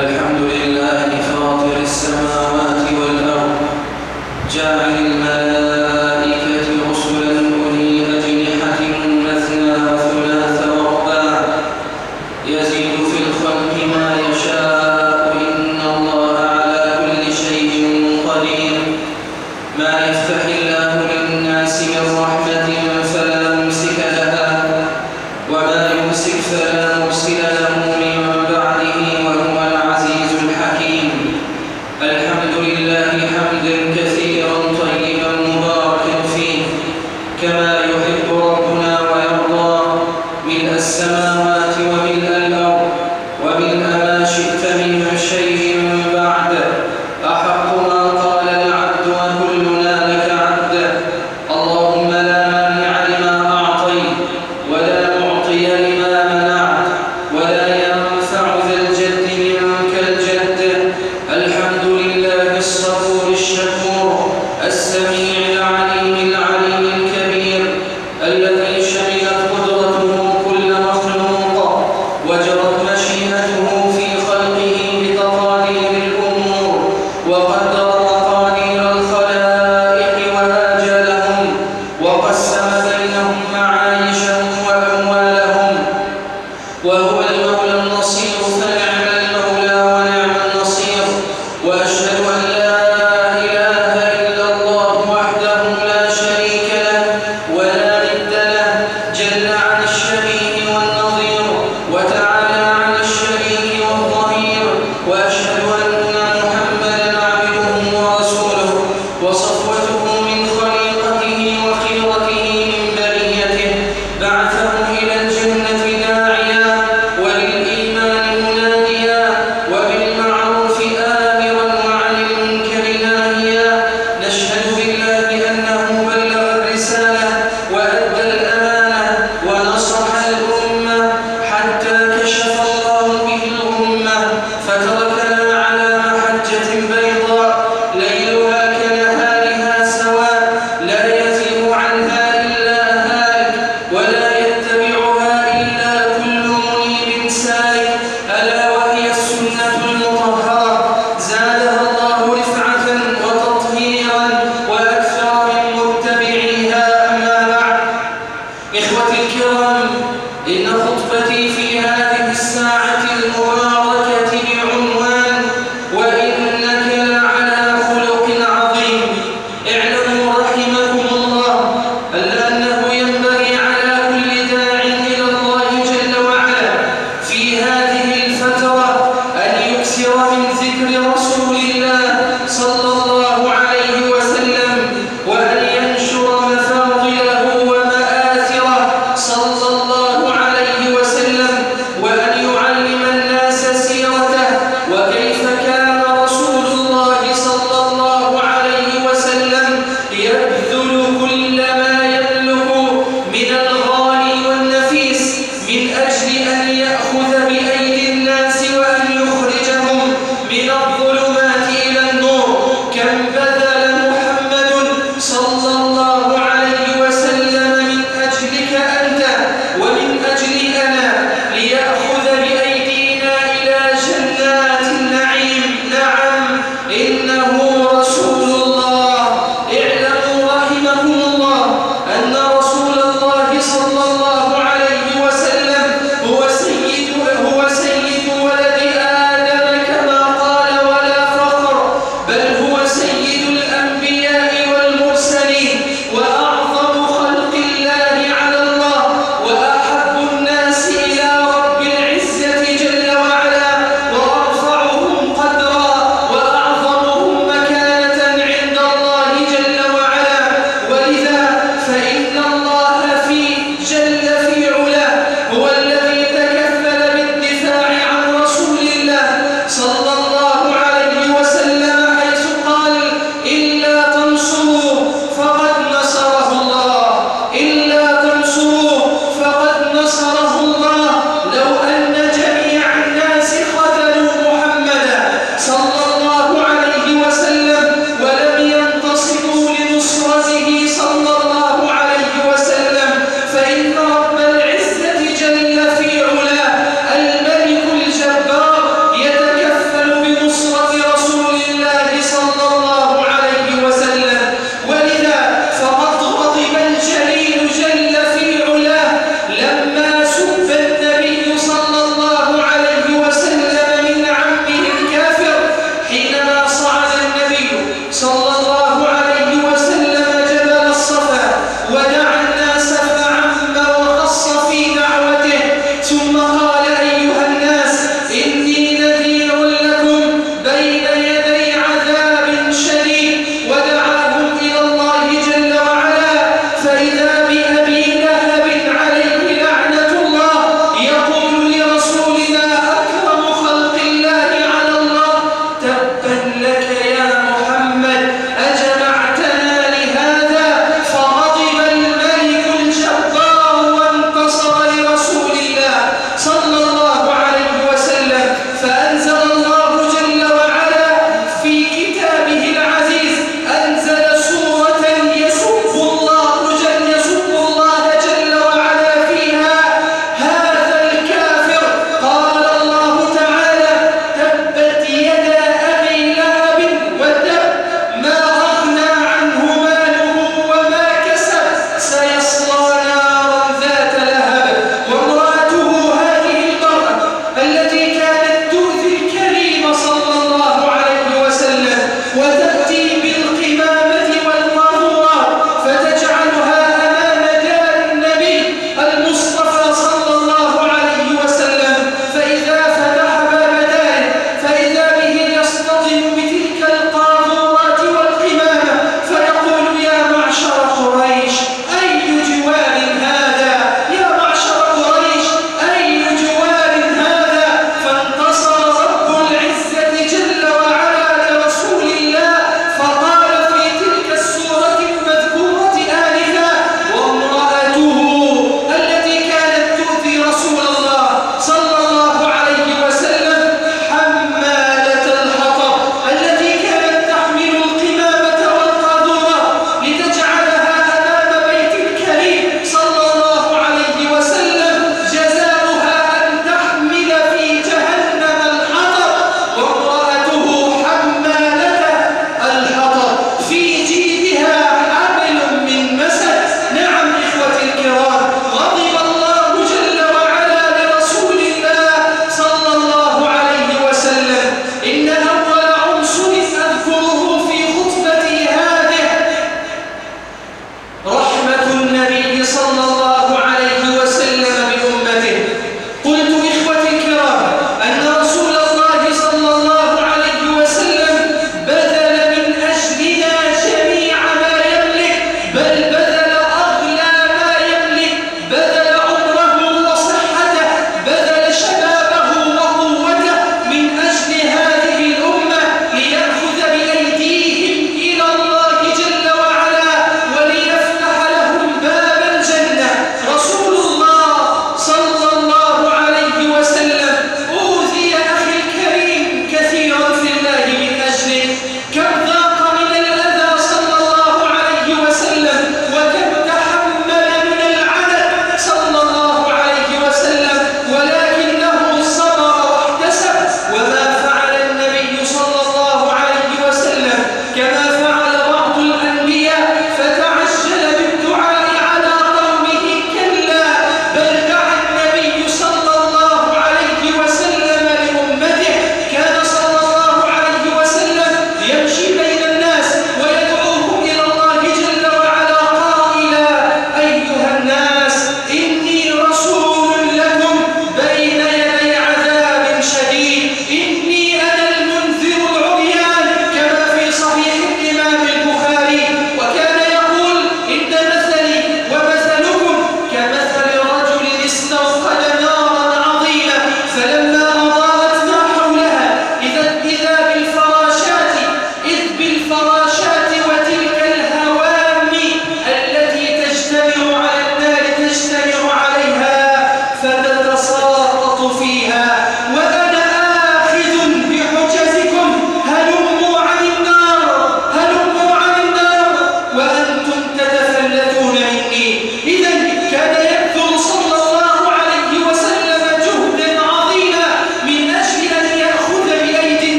الحمد لله فاطر السماوات والأرض جاعل الملائكة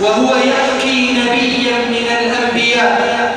وهو يحكي نبيا من الأنبياء.